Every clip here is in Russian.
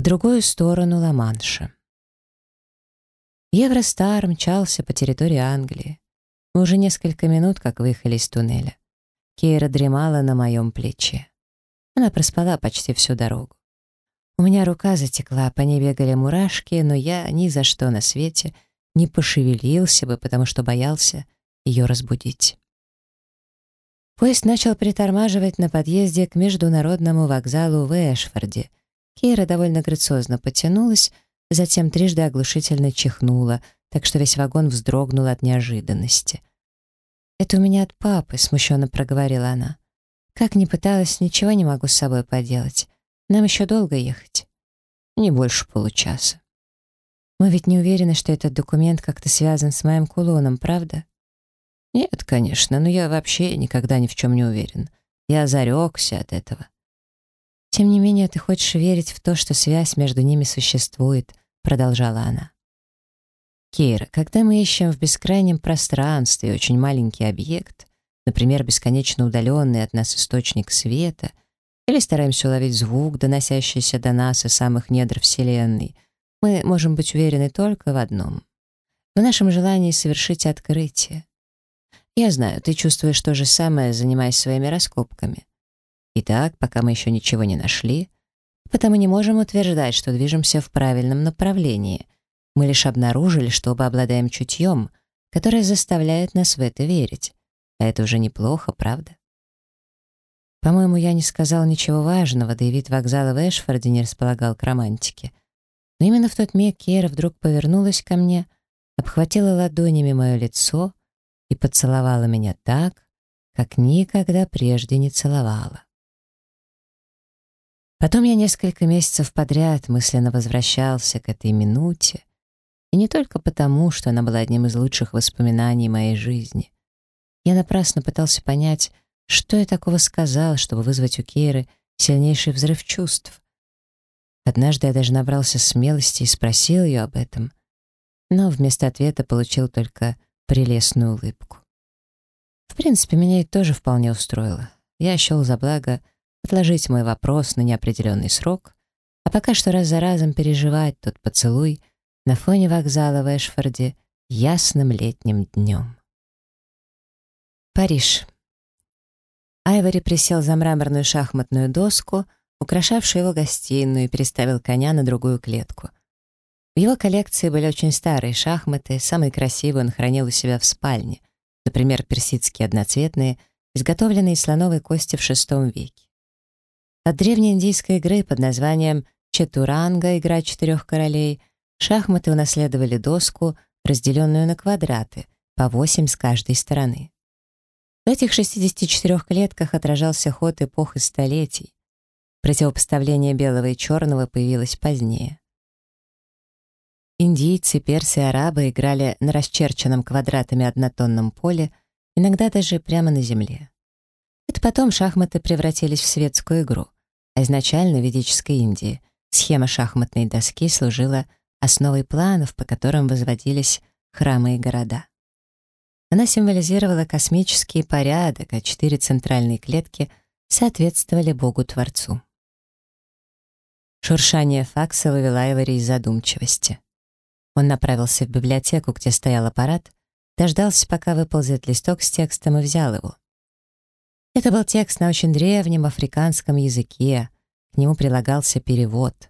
по другую сторону Ла-Манша. Евростар мчался по территории Англии. Мы уже несколько минут как выехали из туннеля. Кейра дремала на моем плече. Она проспала почти всю дорогу. У меня рука затекла, по ней бегали мурашки, но я ни за что на свете не пошевелился бы, потому что боялся ее разбудить. Поезд начал притормаживать на подъезде к международному вокзалу в Эшфорде. Кейра довольно грациозно потянулась, затем трижды оглушительно чихнула, так что весь вагон вздрогнул от неожиданности. «Это у меня от папы», — смущенно проговорила она. «Как ни пыталась, ничего не могу с собой поделать. Нам еще долго ехать?» «Не больше получаса». «Мы ведь не уверены, что этот документ как-то связан с моим кулоном, правда?» «Нет, конечно, но я вообще никогда ни в чем не уверен. Я зарекся от этого». «Тем не менее, ты хочешь верить в то, что связь между ними существует», — продолжала она. «Кейра, когда мы ищем в бескрайнем пространстве очень маленький объект, например, бесконечно удаленный от нас источник света, или стараемся уловить звук, доносящийся до нас из самых недр Вселенной, мы можем быть уверены только в одном — в нашем желании совершить открытие. Я знаю, ты чувствуешь то же самое, занимаясь своими раскопками. Итак, пока мы еще ничего не нашли, потому не можем утверждать, что движемся в правильном направлении. Мы лишь обнаружили, что оба обладаем чутьем, которое заставляет нас в это верить. А это уже неплохо, правда? По-моему, я не сказал ничего важного, да и вид вокзала в Эшфорде не располагал к романтике. Но именно в тот миг Кера вдруг повернулась ко мне, обхватила ладонями мое лицо и поцеловала меня так, как никогда прежде не целовала. Потом я несколько месяцев подряд мысленно возвращался к этой минуте, и не только потому, что она была одним из лучших воспоминаний моей жизни. Я напрасно пытался понять, что я такого сказал, чтобы вызвать у Кейры сильнейший взрыв чувств. Однажды я даже набрался смелости и спросил ее об этом, но вместо ответа получил только прелестную улыбку. В принципе, меня это тоже вполне устроило. Я счел за благо отложить мой вопрос на неопределенный срок, а пока что раз за разом переживать тот поцелуй на фоне вокзала в Эшфорде ясным летним днем. Париж. Айвори присел за мраморную шахматную доску, украшавшую его гостиную, и переставил коня на другую клетку. В его коллекции были очень старые шахматы, самые красивые он хранил у себя в спальне, например, персидские одноцветные, изготовленные из слоновой кости в VI веке. От древнеиндийской игры под названием «Четуранга» — игра четырех королей, шахматы унаследовали доску, разделенную на квадраты, по восемь с каждой стороны. В этих 64 клетках отражался ход эпох и столетий. Противопоставление белого и черного появилось позднее. Индийцы, персы и арабы играли на расчерченном квадратами однотонном поле, иногда даже прямо на земле. Это потом шахматы превратились в светскую игру, а изначально в ведической Индии схема шахматной доски служила основой планов, по которым возводились храмы и города. Она символизировала космический порядок, а четыре центральные клетки соответствовали Богу-творцу. Шуршание факса вывело Эвери из задумчивости. Он направился в библиотеку, где стоял аппарат, дождался, пока выползет листок с текстом и взял его. Это был текст на очень древнем африканском языке, к нему прилагался перевод.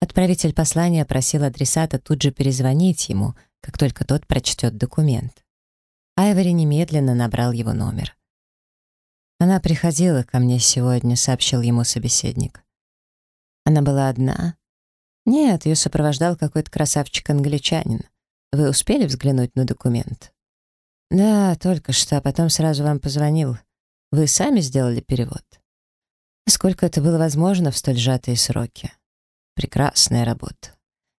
Отправитель послания просил адресата тут же перезвонить ему, как только тот прочтет документ. Айвори немедленно набрал его номер. «Она приходила ко мне сегодня», — сообщил ему собеседник. «Она была одна?» «Нет, ее сопровождал какой-то красавчик-англичанин. Вы успели взглянуть на документ?» «Да, только что, а потом сразу вам позвонил. Вы сами сделали перевод?» «Насколько это было возможно в столь сжатые сроки?» «Прекрасная работа.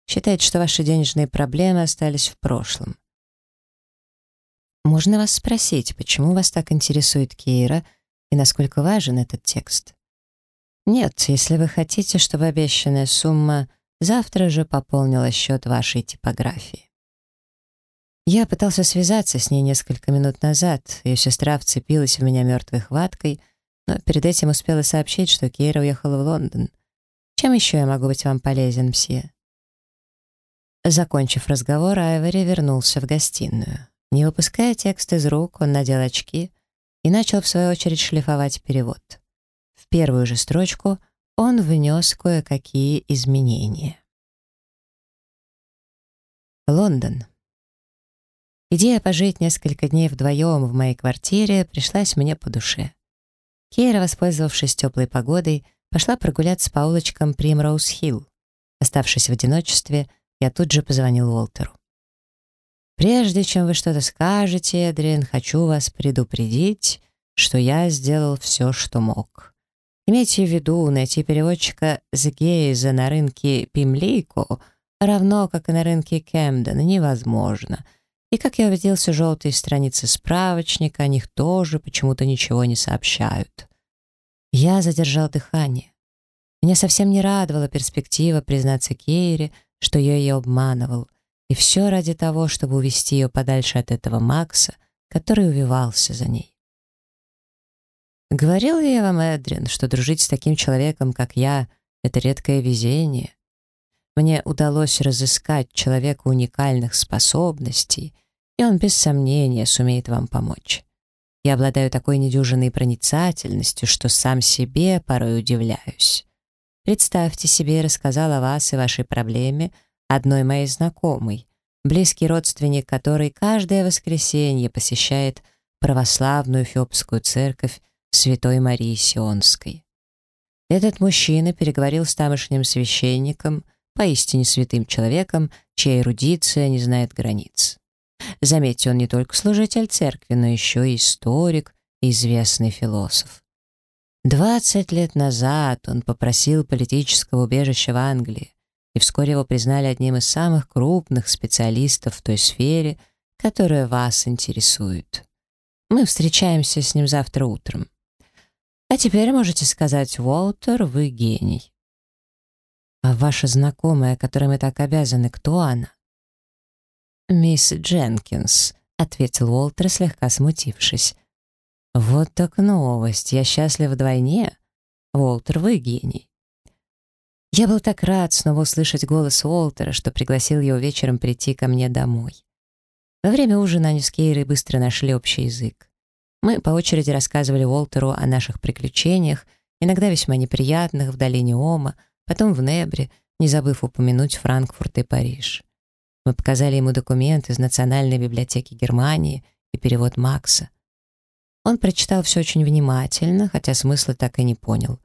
Считайте, что ваши денежные проблемы остались в прошлом». «Можно вас спросить, почему вас так интересует Кейра и насколько важен этот текст?» «Нет, если вы хотите, чтобы обещанная сумма Завтра же пополнила счет вашей типографии. Я пытался связаться с ней несколько минут назад. Ее сестра вцепилась в меня мертвой хваткой, но перед этим успела сообщить, что Кейра уехала в Лондон. Чем еще я могу быть вам полезен, мсье?» Закончив разговор, Айвори вернулся в гостиную. Не выпуская текст из рук, он надел очки и начал, в свою очередь, шлифовать перевод. В первую же строчку он внес кое-какие изменения. Лондон. Идея пожить несколько дней вдвоем в моей квартире пришлась мне по душе. Кейра, воспользовавшись теплой погодой, пошла прогуляться по улочкам Примроуз-Хилл. Оставшись в одиночестве, я тут же позвонил Уолтеру. «Прежде чем вы что-то скажете, Эдриан, хочу вас предупредить, что я сделал все, что мог. Имейте в виду, найти переводчика с Гейза на рынке Пимлейко равно, как и на рынке Кэмдена, невозможно. И, как я убедился, желтые страницы справочника о них тоже почему-то ничего не сообщают. Я задержал дыхание. Меня совсем не радовала перспектива признаться Кейре, что я ее обманывал — и все ради того, чтобы увести ее подальше от этого Макса, который увивался за ней. Говорил ли я вам, Эдрин, что дружить с таким человеком, как я, это редкое везение? Мне удалось разыскать человека уникальных способностей, и он без сомнения сумеет вам помочь. Я обладаю такой недюжинной проницательностью, что сам себе порой удивляюсь. Представьте себе, я рассказал о вас и вашей проблеме — одной моей знакомой, близкий родственник которой каждое воскресенье посещает православную Феопскую церковь Святой Марии Сионской. Этот мужчина переговорил с тамошним священником, поистине святым человеком, чья эрудиция не знает границ. Заметьте, он не только служитель церкви, но еще и историк известный философ. Двадцать лет назад он попросил политического убежища в Англии, и вскоре его признали одним из самых крупных специалистов в той сфере, которая вас интересует. Мы встречаемся с ним завтра утром. А теперь можете сказать, Уолтер, вы гений. А ваша знакомая, которой мы так обязаны, кто она? «Мисс Дженкинс», — ответил Уолтер, слегка смутившись. «Вот так новость, я счастлив вдвойне. Уолтер, вы гений. Я был так рад снова услышать голос Уолтера, что пригласил его вечером прийти ко мне домой. Во время ужина они с Кейрой быстро нашли общий язык. Мы по очереди рассказывали Уолтеру о наших приключениях, иногда весьма неприятных, в долине Ома, потом в Небре, не забыв упомянуть Франкфурт и Париж. Мы показали ему документ из Национальной библиотеки Германии и перевод Макса. Он прочитал все очень внимательно, хотя смысла так и не понял.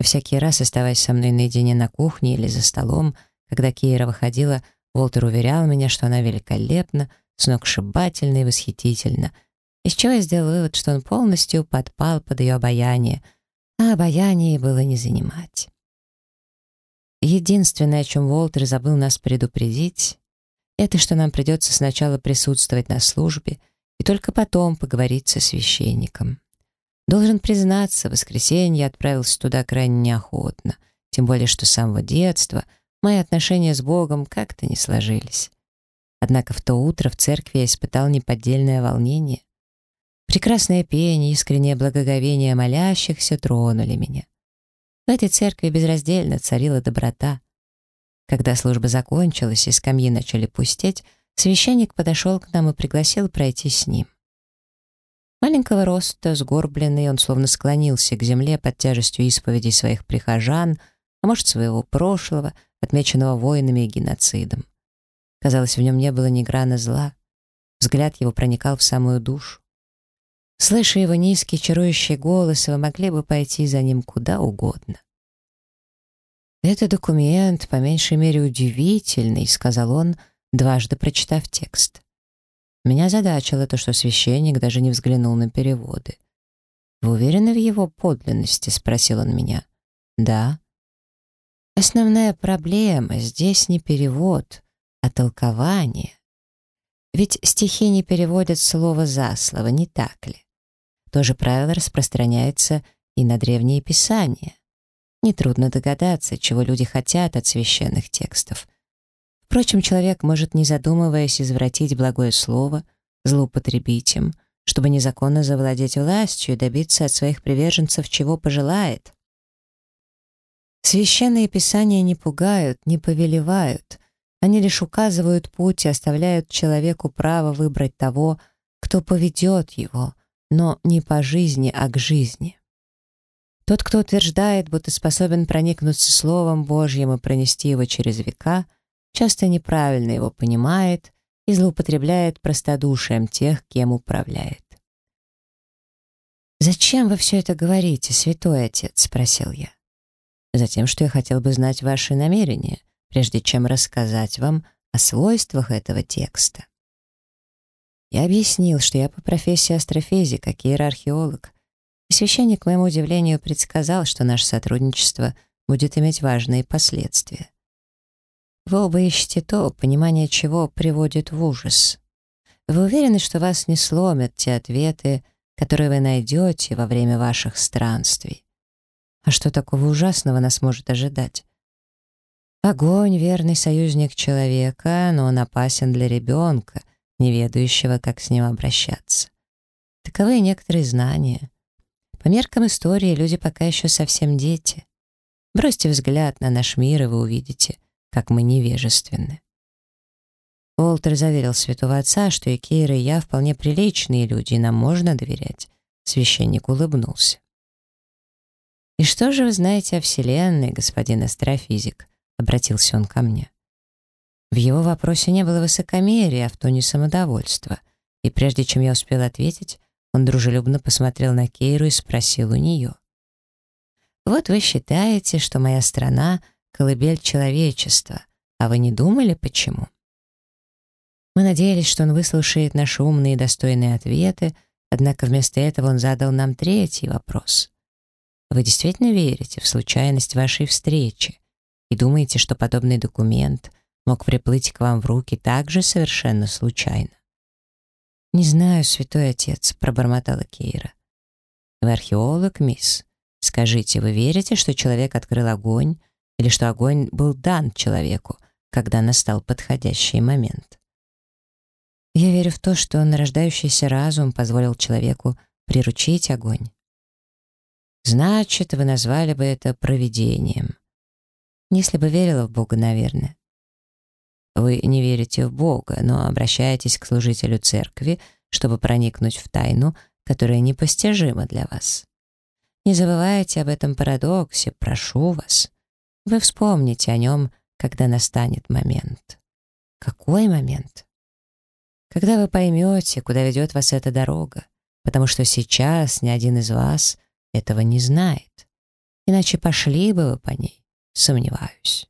Всякий раз, оставаясь со мной наедине на кухне или за столом, когда Кейра выходила, Волтер уверял меня, что она великолепна, сногсшибательна и восхитительна, из чего я сделал вывод, что он полностью подпал под ее обаяние, а обаяние было не занимать. Единственное, о чем Волтер забыл нас предупредить, это что нам придется сначала присутствовать на службе и только потом поговорить со священником. Должен признаться, в воскресенье я отправился туда крайне неохотно, тем более что с самого детства мои отношения с Богом как-то не сложились. Однако в то утро в церкви я испытал неподдельное волнение. Прекрасное пение, искреннее благоговение молящихся тронули меня. В этой церкви безраздельно царила доброта. Когда служба закончилась и скамьи начали пустеть, священник подошел к нам и пригласил пройти с ним. Маленького роста, сгорбленный, он словно склонился к земле под тяжестью исповедей своих прихожан, а может, своего прошлого, отмеченного войнами и геноцидом. Казалось, в нем не было ни грана зла. Взгляд его проникал в самую душу. Слыша его низкий, чарующий голос, вы могли бы пойти за ним куда угодно. «Это документ, по меньшей мере, удивительный», — сказал он, дважды прочитав текст. Меня задачило то, что священник даже не взглянул на переводы. «Вы уверены в его подлинности?» — спросил он меня. «Да». «Основная проблема здесь не перевод, а толкование. Ведь стихи не переводят слово за слово, не так ли? То же правило распространяется и на древние писания. Нетрудно догадаться, чего люди хотят от священных текстов — Впрочем, человек может, не задумываясь, извратить благое слово, злоупотребить им, чтобы незаконно завладеть властью и добиться от своих приверженцев чего пожелает. Священные писания не пугают, не повелевают. Они лишь указывают путь и оставляют человеку право выбрать того, кто поведет его, но не по жизни, а к жизни. Тот, кто утверждает, будто способен проникнуться Словом Божьим и пронести его через века, часто неправильно его понимает и злоупотребляет простодушием тех, кем управляет. «Зачем вы все это говорите, святой отец?» — спросил я. «Затем, что я хотел бы знать ваши намерения, прежде чем рассказать вам о свойствах этого текста». Я объяснил, что я по профессии астрофизик, а иерархеолог, и священник, к моему удивлению, предсказал, что наше сотрудничество будет иметь важные последствия. Вы оба ищете то, понимание чего приводит в ужас. Вы уверены, что вас не сломят те ответы, которые вы найдете во время ваших странствий? А что такого ужасного нас может ожидать? Огонь — верный союзник человека, но он опасен для ребенка, не ведающего, как с ним обращаться. Таковы некоторые знания. По меркам истории люди пока еще совсем дети. Бросьте взгляд на наш мир, и вы увидите, как мы невежественны. Уолтер заверил святого отца, что и Кейра, и я вполне приличные люди, и нам можно доверять. Священник улыбнулся. «И что же вы знаете о Вселенной, господин астрофизик?» — обратился он ко мне. В его вопросе не было высокомерия, а в тоне самодовольства. И прежде чем я успел ответить, он дружелюбно посмотрел на Кейру и спросил у нее. «Вот вы считаете, что моя страна — колыбель человечества, а вы не думали, почему?» Мы надеялись, что он выслушает наши умные и достойные ответы, однако вместо этого он задал нам третий вопрос. «Вы действительно верите в случайность вашей встречи и думаете, что подобный документ — мог приплыть к вам в руки так же совершенно случайно. «Не знаю, святой отец», — пробормотала Кейра. «Вы археолог, мисс. Скажите, вы верите, что человек открыл огонь, или что огонь был дан человеку, когда настал подходящий момент?» «Я верю в то, что нарождающийся разум позволил человеку приручить огонь». «Значит, вы назвали бы это провидением». «Если бы верила в Бога, наверное. Вы не верите в Бога, но обращаетесь к служителю церкви, чтобы проникнуть в тайну, которая непостижима для вас. Не забывайте об этом парадоксе, прошу вас. Вы вспомните о нем, когда настанет момент. Какой момент? Когда вы поймете, куда ведет вас эта дорога, потому что сейчас ни один из вас этого не знает. Иначе пошли бы вы по ней, сомневаюсь.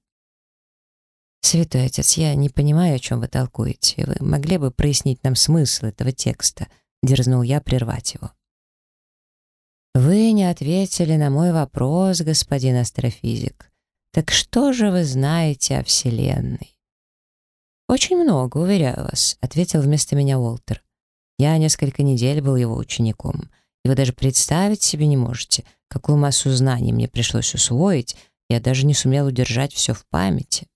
«Святой отец, я не понимаю, о чем вы толкуете. Вы могли бы прояснить нам смысл этого текста?» — дерзнул я прервать его. «Вы не ответили на мой вопрос, господин астрофизик. Так что же вы знаете о Вселенной?» «Очень много, уверяю вас», — ответил вместо меня Уолтер. «Я несколько недель был его учеником, и вы даже представить себе не можете, какую массу знаний мне пришлось усвоить, я даже не сумел удержать все в памяти».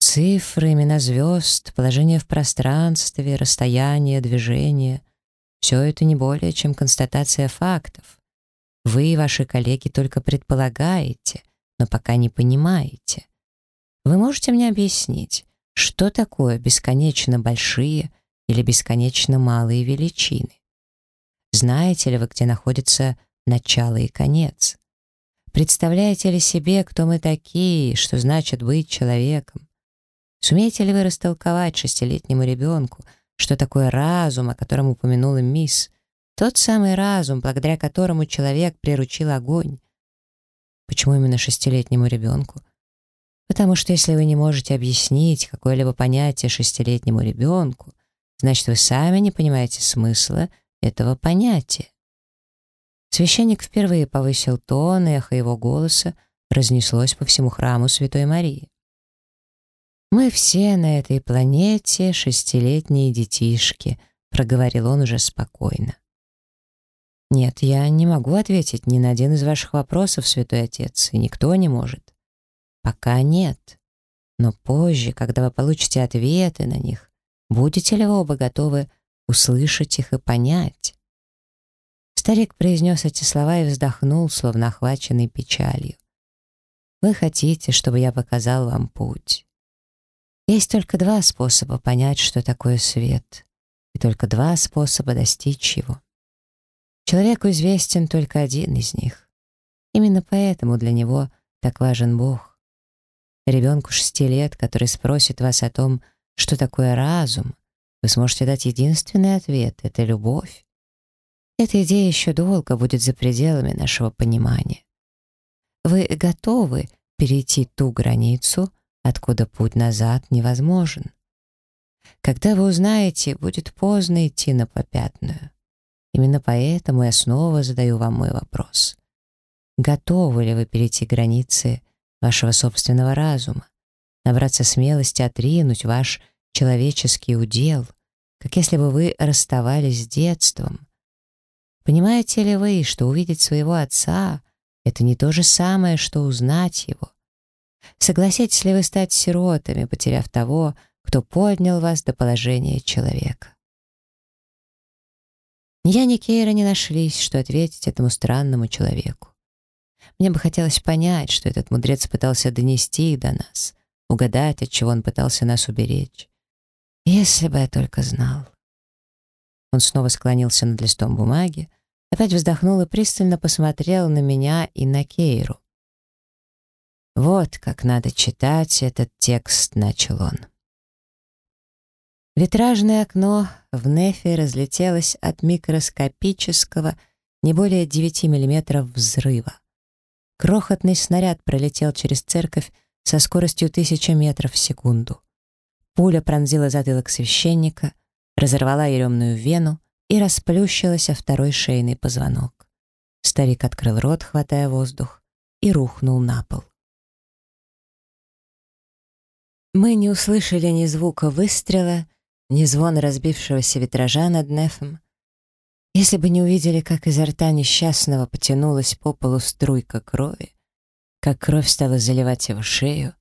Цифры, имена звезд, положение в пространстве, расстояние, движение — все это не более, чем констатация фактов. Вы и ваши коллеги только предполагаете, но пока не понимаете. Вы можете мне объяснить, что такое бесконечно большие или бесконечно малые величины? Знаете ли вы, где находится начало и конец? Представляете ли себе, кто мы такие, что значит быть человеком? Сумеете ли вы растолковать шестилетнему ребенку, что такое разум, о котором упомянула мисс? Тот самый разум, благодаря которому человек приручил огонь. Почему именно шестилетнему ребенку? Потому что если вы не можете объяснить какое-либо понятие шестилетнему ребенку, значит, вы сами не понимаете смысла этого понятия. Священник впервые повысил тон, эхо его голоса разнеслось по всему храму Святой Марии. «Мы все на этой планете шестилетние детишки», — проговорил он уже спокойно. «Нет, я не могу ответить ни на один из ваших вопросов, святой отец, и никто не может. Пока нет. Но позже, когда вы получите ответы на них, будете ли вы оба готовы услышать их и понять?» Старик произнес эти слова и вздохнул, словно охваченный печалью. «Вы хотите, чтобы я показал вам путь. Есть только два способа понять, что такое свет, и только два способа достичь его. Человеку известен только один из них. Именно поэтому для него так важен Бог. Ребенку шести лет, который спросит вас о том, что такое разум, вы сможете дать единственный ответ — это любовь. Эта идея еще долго будет за пределами нашего понимания. Вы готовы перейти ту границу, откуда путь назад невозможен. Когда вы узнаете, будет поздно идти на попятную. Именно поэтому я снова задаю вам мой вопрос. Готовы ли вы перейти границы вашего собственного разума, набраться смелости отринуть ваш человеческий удел, как если бы вы расставались с детством? Понимаете ли вы, что увидеть своего отца — это не то же самое, что узнать его? Согласитесь ли вы стать сиротами, потеряв того, кто поднял вас до положения человека? Ни я, ни Кейра не нашлись, что ответить этому странному человеку. Мне бы хотелось понять, что этот мудрец пытался донести до нас, угадать, от чего он пытался нас уберечь. Если бы я только знал. Он снова склонился над листом бумаги, опять вздохнул и пристально посмотрел на меня и на Кейру. «Вот как надо читать этот текст», — начал он. Витражное окно в Нефе разлетелось от микроскопического, не более 9 мм взрыва. Крохотный снаряд пролетел через церковь со скоростью тысячи метров в секунду. Пуля пронзила затылок священника, разорвала еремную вену и расплющилась о второй шейный позвонок. Старик открыл рот, хватая воздух, и рухнул на пол. Мы не услышали ни звука выстрела, ни звона разбившегося витража над нефом, если бы не увидели, как изо рта несчастного потянулась по полу струйка крови, как кровь стала заливать его шею,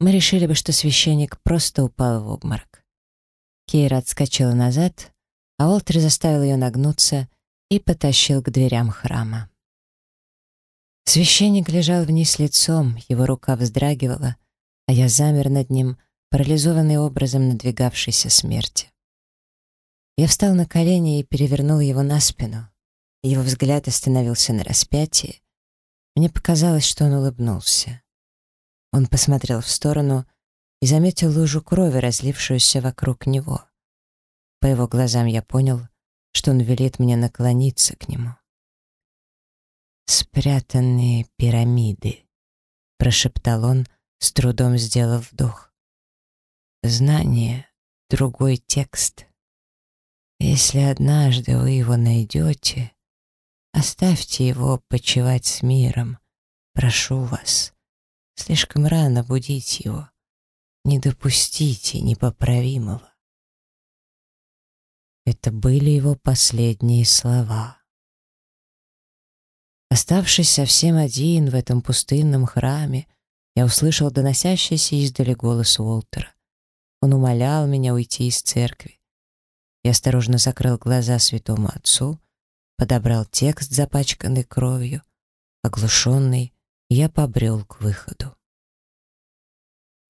мы решили бы, что священник просто упал в обморок. Кейра отскочила назад, а Олтер заставил ее нагнуться и потащил к дверям храма. Священник лежал вниз лицом, его рука вздрагивала, а я замер над ним, парализованный образом надвигавшейся смерти. Я встал на колени и перевернул его на спину. Его взгляд остановился на распятии. Мне показалось, что он улыбнулся. Он посмотрел в сторону и заметил лужу крови, разлившуюся вокруг него. По его глазам я понял, что он велит мне наклониться к нему. «Спрятанные пирамиды», — прошептал он, с трудом сделав вдох. «Знание — другой текст». Если однажды вы его найдете, оставьте его почивать с миром. Прошу вас, слишком рано будить его. Не допустите непоправимого. Это были его последние слова. Оставшись совсем один в этом пустынном храме, я услышал доносящийся издали голос Уолтера. Он умолял меня уйти из церкви. Я осторожно закрыл глаза святому отцу, подобрал текст, запачканный кровью. Оглушенный, я побрел к выходу.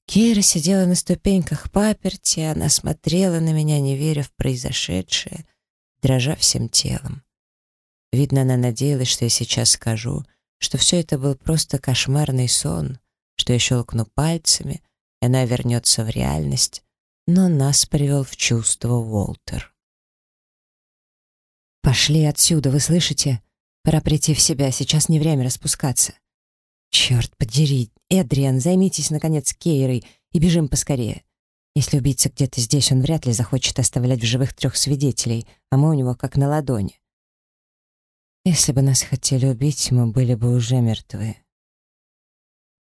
Кира сидела на ступеньках паперти, она смотрела на меня, не веря в произошедшее, дрожа всем телом. Видно, она надеялась, что я сейчас скажу, что все это был просто кошмарный сон, что я щелкну пальцами, и она вернется в реальность, но нас привел в чувство Уолтер. «Пошли отсюда, вы слышите? Пора прийти в себя, сейчас не время распускаться». «Черт подери, Эдриан, займитесь, наконец, Кейрой и бежим поскорее. Если убийца где-то здесь, он вряд ли захочет оставлять в живых трех свидетелей, а мы у него как на ладони». «Если бы нас хотели убить, мы были бы уже мертвы».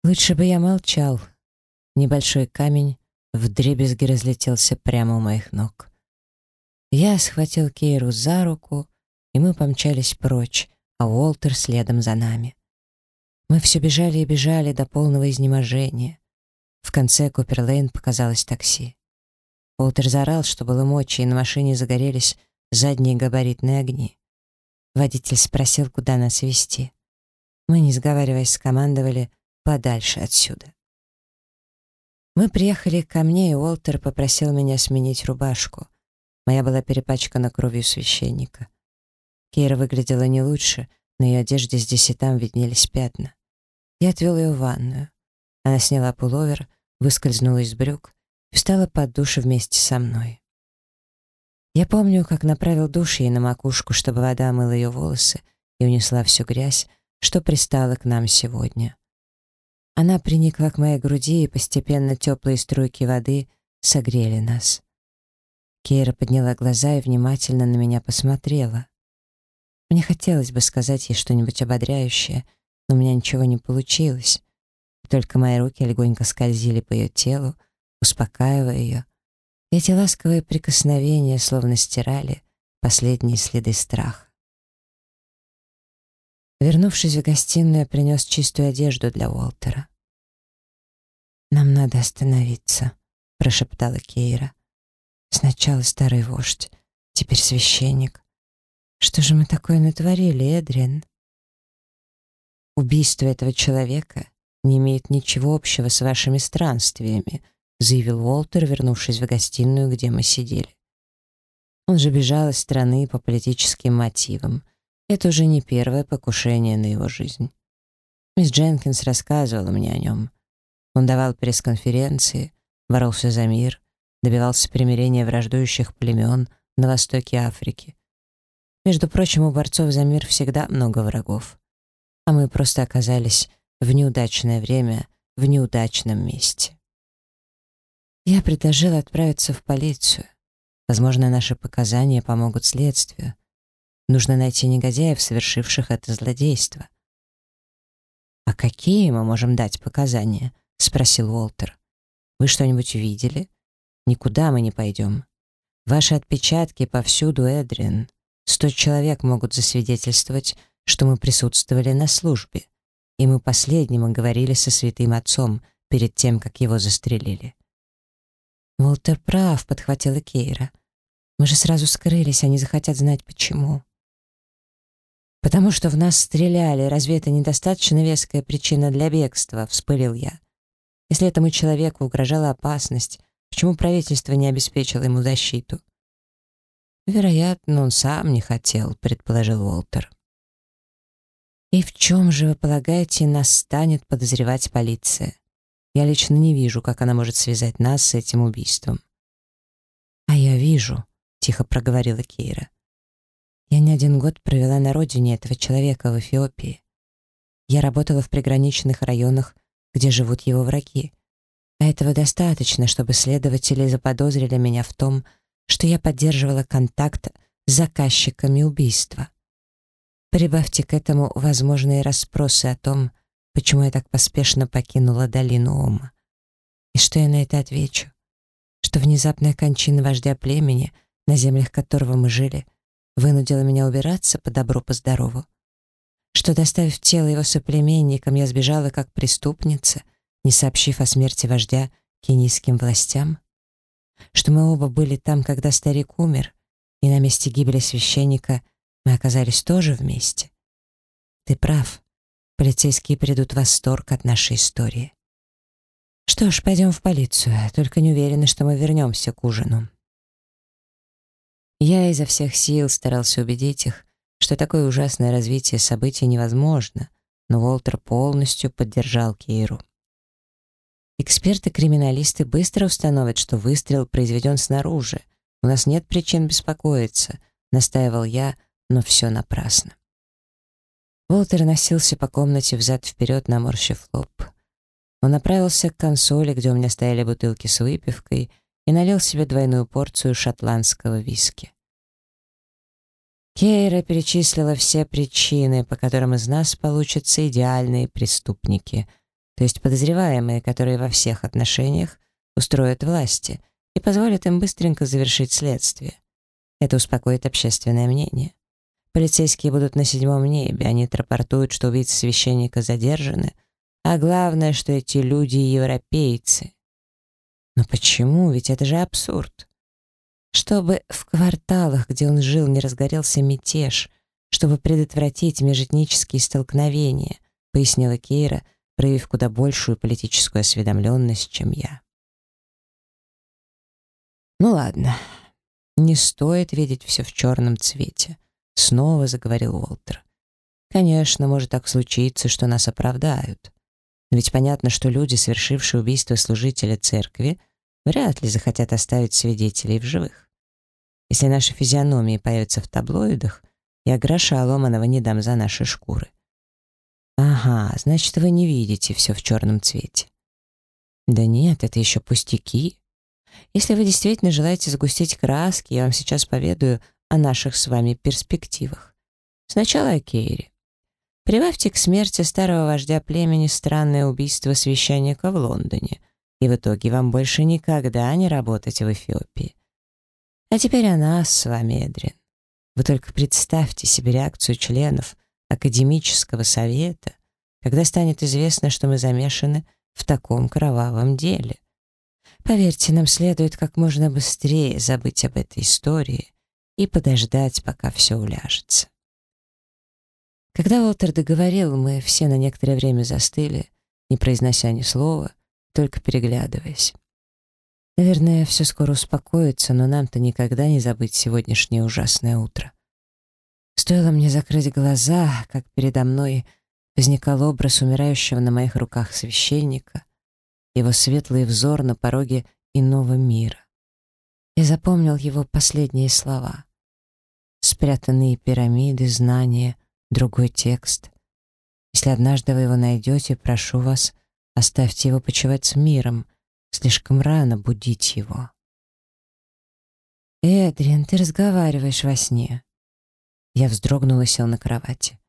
«Лучше бы я молчал». Небольшой камень вдребезги разлетелся прямо у моих ног. Я схватил Кейру за руку, и мы помчались прочь, а Уолтер следом за нами. Мы все бежали и бежали до полного изнеможения. В конце Куперлейн показалось такси. Уолтер заорал, что было мочи, и на машине загорелись задние габаритные огни. Водитель спросил, куда нас везти. Мы, не сговариваясь, скомандовали подальше отсюда. Мы приехали ко мне, и Уолтер попросил меня сменить рубашку. Моя была перепачкана кровью священника. Кейра выглядела не лучше, на ее одежде здесь и там виднелись пятна. Я отвел ее в ванную. Она сняла пуловер, выскользнула из брюк и встала под душ вместе со мной. Я помню, как направил душ ей на макушку, чтобы вода омыла ее волосы и унесла всю грязь, что пристала к нам сегодня. Она приникла к моей груди, и постепенно теплые струйки воды согрели нас. Кейра подняла глаза и внимательно на меня посмотрела. Мне хотелось бы сказать ей что-нибудь ободряющее, но у меня ничего не получилось. Только мои руки легонько скользили по ее телу, успокаивая ее. эти ласковые прикосновения словно стирали последние следы страха. Вернувшись в гостиную, я принес чистую одежду для Уолтера. «Нам надо остановиться», — прошептала Кейра. «Сначала старый вождь, теперь священник. Что же мы такое натворили, Эдриан?» «Убийство этого человека не имеет ничего общего с вашими странствиями», заявил Уолтер, вернувшись в гостиную, где мы сидели. Он же бежал из страны по политическим мотивам. Это уже не первое покушение на его жизнь. Мисс Дженкинс рассказывала мне о нем. Он давал пресс-конференции, боролся за мир, добивался примирения враждующих племен на востоке Африки. Между прочим, у борцов за мир всегда много врагов. А мы просто оказались в неудачное время, в неудачном месте. Я предложила отправиться в полицию. Возможно, наши показания помогут следствию. Нужно найти негодяев, совершивших это злодейство. «А какие мы можем дать показания?» — спросил Уолтер. «Вы что-нибудь видели? Никуда мы не пойдем. Ваши отпечатки повсюду, Эдриан. Сто человек могут засвидетельствовать, что мы присутствовали на службе, и мы последним говорили со святым отцом перед тем, как его застрелили». «Уолтер прав», — подхватила Кейра. «Мы же сразу скрылись, они захотят знать, почему». «Потому что в нас стреляли. Разве это недостаточно веская причина для бегства?» — вспылил я. «Если этому человеку угрожала опасность, почему правительство не обеспечило ему защиту?» «Вероятно, он сам не хотел», — предположил Уолтер. «И в чем же, вы полагаете, нас станет подозревать полиция? Я лично не вижу, как она может связать нас с этим убийством». «А я вижу», — тихо проговорила Кейра. Я не один год провела на родине этого человека в Эфиопии. Я работала в приграничных районах, где живут его враги. А этого достаточно, чтобы следователи заподозрили меня в том, что я поддерживала контакт с заказчиками убийства. Прибавьте к этому возможные расспросы о том, почему я так поспешно покинула долину Ома. И что я на это отвечу? Что внезапная кончина вождя племени, на землях которого мы жили, вынудила меня убираться по добру, по здорову. Что, доставив тело его соплеменникам, я сбежала как преступница, не сообщив о смерти вождя кенийским властям. Что мы оба были там, когда старик умер, и на месте гибели священника мы оказались тоже вместе. Ты прав. Полицейские придут в восторг от нашей истории. Что ж, пойдем в полицию, только не уверена, что мы вернемся к ужину. Я изо всех сил старался убедить их, что такое ужасное развитие событий невозможно, но Уолтер полностью поддержал Кейру. Эксперты-криминалисты быстро установят, что выстрел произведен снаружи. У нас нет причин беспокоиться, настаивал я, но все напрасно. Уолтер носился по комнате взад-вперед, наморщив лоб. Он направился к консоли, где у меня стояли бутылки с выпивкой, и налил себе двойную порцию шотландского виски. Кейра перечислила все причины, по которым из нас получатся идеальные преступники, то есть подозреваемые, которые во всех отношениях устроят власти и позволят им быстренько завершить следствие. Это успокоит общественное мнение. Полицейские будут на седьмом небе, они рапортуют, что убийцы священника задержаны, а главное, что эти люди — европейцы. Но почему? Ведь это же абсурд. Чтобы в кварталах, где он жил, не разгорелся мятеж, чтобы предотвратить межэтнические столкновения, пояснила Кейра, проявив куда большую политическую осведомленность, чем я. «Ну ладно, не стоит видеть все в черном цвете», — снова заговорил Уолтер. «Конечно, может так случиться, что нас оправдают. Но ведь понятно, что люди, совершившие убийство служителя церкви, вряд ли захотят оставить свидетелей в живых. Если наши физиономии появятся в таблоидах, я гроша ломаного не дам за наши шкуры. Ага, значит, вы не видите все в черном цвете. Да нет, это еще пустяки. Если вы действительно желаете сгустить краски, я вам сейчас поведаю о наших с вами перспективах. Сначала о Кейре. Прибавьте к смерти старого вождя племени странное убийство священника в Лондоне, и в итоге вам больше никогда не работать в Эфиопии. А теперь о нас с вами, Эдрин. Вы только представьте себе реакцию членов академического совета, когда станет известно, что мы замешаны в таком кровавом деле. Поверьте, нам следует как можно быстрее забыть об этой истории и подождать, пока все уляжется. Когда Уолтер договорил, мы все на некоторое время застыли, не произнося ни слова, только переглядываясь. Наверное, все скоро успокоится, но нам-то никогда не забыть сегодняшнее ужасное утро. Стоило мне закрыть глаза, как передо мной возникал образ умирающего на моих руках священника, его светлый взор на пороге иного мира. Я запомнил его последние слова. Спрятанные пирамиды, знания, другой текст. Если однажды вы его найдете, прошу вас, оставьте его почивать с миром. Слишком рано будить его. «Эдриан, ты разговариваешь во сне». Я вздрогнула и сел на кровати.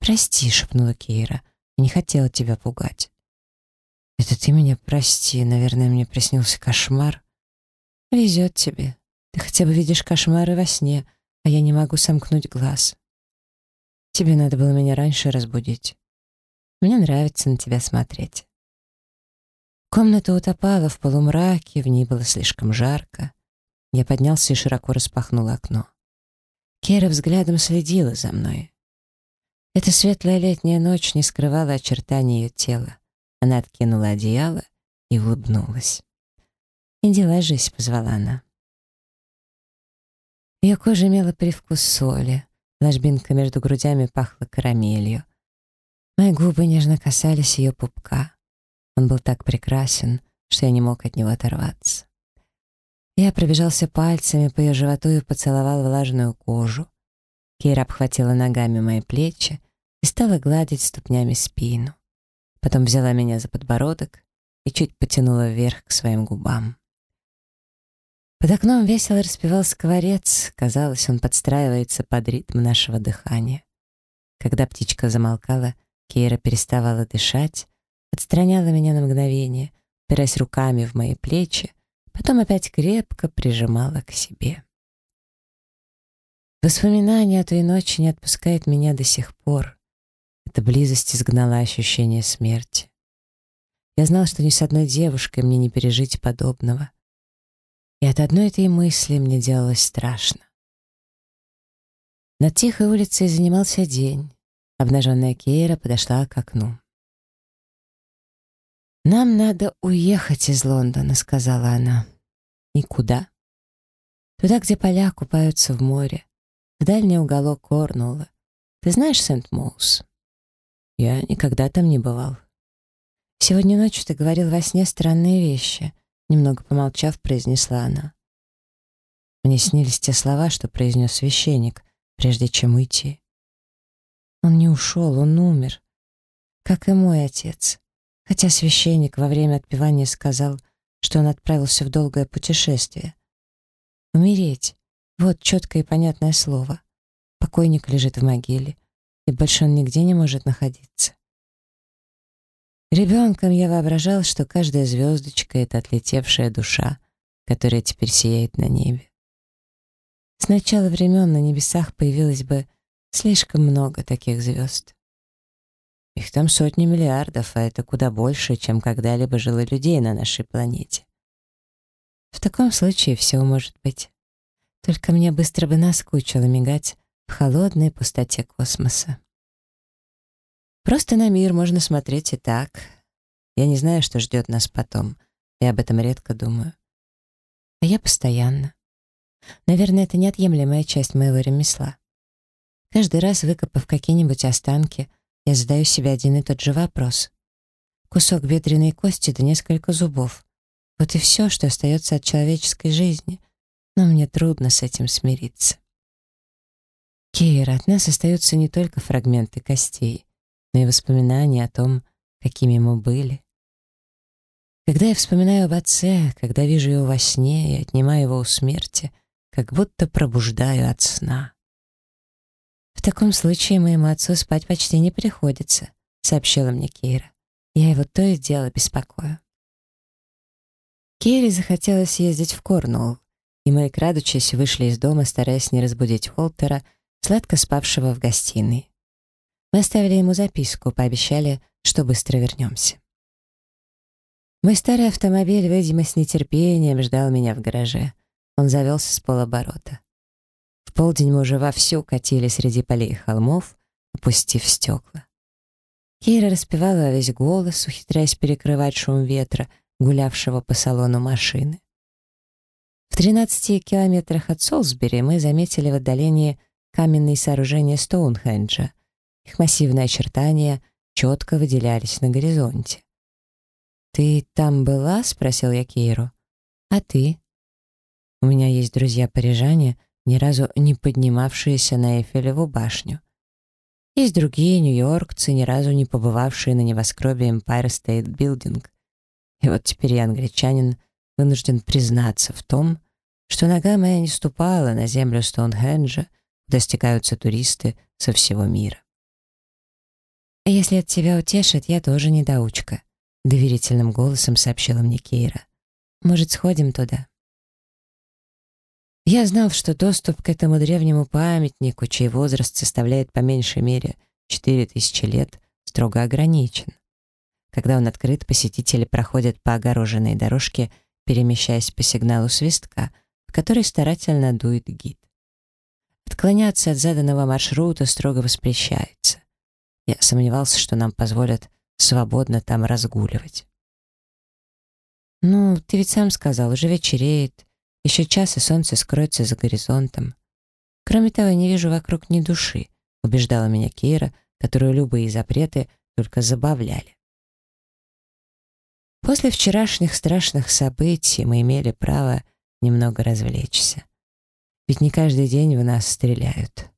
«Прости», — шепнула Кейра, — «не хотела тебя пугать». «Это ты меня прости, наверное, мне приснился кошмар». «Везет тебе. Ты хотя бы видишь кошмары во сне, а я не могу сомкнуть глаз. Тебе надо было меня раньше разбудить. Мне нравится на тебя смотреть». Комната утопала в полумраке, в ней было слишком жарко. Я поднялся и широко распахнул окно. Кера взглядом следила за мной. Эта светлая летняя ночь не скрывала очертаний ее тела. Она откинула одеяло и улыбнулась. «Иди ложись», — позвала она. Ее кожа имела привкус соли, ложбинка между грудями пахла карамелью. Мои губы нежно касались ее пупка. Он был так прекрасен, что я не мог от него оторваться. Я пробежался пальцами по ее животу и поцеловал влажную кожу. Кейра обхватила ногами мои плечи и стала гладить ступнями спину. Потом взяла меня за подбородок и чуть потянула вверх к своим губам. Под окном весело распевал скворец, казалось, он подстраивается под ритм нашего дыхания. Когда птичка замолкала, Кейра переставала дышать, отстраняла меня на мгновение, упираясь руками в мои плечи, потом опять крепко прижимала к себе. Воспоминание о той ночи не отпускает меня до сих пор. Эта близость изгнала ощущение смерти. Я знал, что ни с одной девушкой мне не пережить подобного. И от одной этой мысли мне делалось страшно. Над тихой улицей занимался день. Обнаженная Кейра подошла к окну. «Нам надо уехать из Лондона», — сказала она. «И куда?» «Туда, где поля купаются в море, в дальний уголок Корнуолла. Ты знаешь Сент-Моус?» «Я никогда там не бывал». «Сегодня ночью ты говорил во сне странные вещи», — немного помолчав, произнесла она. Мне снились те слова, что произнес священник, прежде чем уйти. Он не ушел, он умер, как и мой отец хотя священник во время отпевания сказал, что он отправился в долгое путешествие. Умереть — вот четкое и понятное слово. Покойник лежит в могиле, и больше он нигде не может находиться. Ребенком я воображал, что каждая звездочка — это отлетевшая душа, которая теперь сияет на небе. С начала времен на небесах появилось бы слишком много таких звезд. Их там сотни миллиардов, а это куда больше, чем когда-либо жило людей на нашей планете. В таком случае все может быть. Только мне быстро бы наскучило мигать в холодной пустоте космоса. Просто на мир можно смотреть и так. Я не знаю, что ждет нас потом. Я об этом редко думаю. А я постоянно. Наверное, это неотъемлемая часть моего ремесла. Каждый раз, выкопав какие-нибудь останки, я задаю себе один и тот же вопрос. Кусок бедренной кости да несколько зубов. Вот и все, что остается от человеческой жизни. Но мне трудно с этим смириться. Кейра, от нас остаются не только фрагменты костей, но и воспоминания о том, какими мы были. Когда я вспоминаю об отце, когда вижу его во сне и отнимаю его у смерти, как будто пробуждаю от сна. «В таком случае моему отцу спать почти не приходится», — сообщила мне Кейра. «Я его то и дело беспокою». Кейре захотелось ездить в Корнуолл, и мы, крадучись, вышли из дома, стараясь не разбудить Уолтера, сладко спавшего в гостиной. Мы оставили ему записку, пообещали, что быстро вернемся. Мой старый автомобиль, видимо, с нетерпением ждал меня в гараже. Он завелся с полоборота. В полдень мы уже вовсю катили среди полей и холмов, опустив стекла. Кира распевала весь голос, ухитряясь перекрывать шум ветра, гулявшего по салону машины. В 13 километрах от Солсбери мы заметили в отдалении каменные сооружения Стоунхенджа. Их массивные очертания четко выделялись на горизонте. «Ты там была?» — спросил я Кейру. «А ты?» «У меня есть друзья-парижане, ни разу не поднимавшиеся на Эйфелеву башню. Есть другие нью-йоркцы, ни разу не побывавшие на небоскребе Empire State Building. И вот теперь я, англичанин, вынужден признаться в том, что нога моя не ступала на землю Стоунхенджа, куда стекаются туристы со всего мира. «Если от тебя утешит, я тоже недоучка», — доверительным голосом сообщила мне Кейра. «Может, сходим туда?» Я знал, что доступ к этому древнему памятнику, чей возраст составляет по меньшей мере 4000 лет, строго ограничен. Когда он открыт, посетители проходят по огороженной дорожке, перемещаясь по сигналу свистка, в который старательно дует гид. Отклоняться от заданного маршрута строго воспрещается. Я сомневался, что нам позволят свободно там разгуливать. «Ну, ты ведь сам сказал, уже вечереет. Еще час, и солнце скроется за горизонтом. Кроме того, я не вижу вокруг ни души», — убеждала меня Кира, которую любые запреты только забавляли. После вчерашних страшных событий мы имели право немного развлечься. Ведь не каждый день в нас стреляют.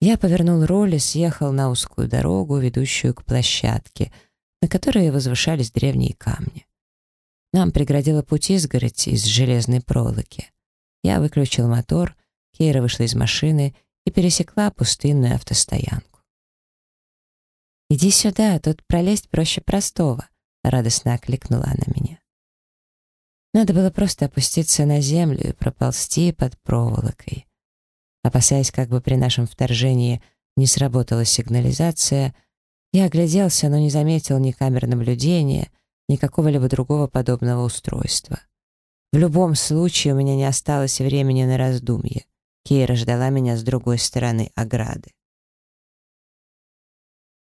Я повернул руль и съехал на узкую дорогу, ведущую к площадке, на которой возвышались древние камни. Нам преградила путь изгородь из железной проволоки. Я выключил мотор, Кейра вышла из машины и пересекла пустынную автостоянку. «Иди сюда, тут пролезть проще простого», — радостно окликнула она меня. Надо было просто опуститься на землю и проползти под проволокой. Опасаясь, как бы при нашем вторжении не сработала сигнализация, я огляделся, но не заметил ни камер наблюдения, ни какого-либо другого подобного устройства. В любом случае у меня не осталось времени на раздумье. Кейра ждала меня с другой стороны ограды.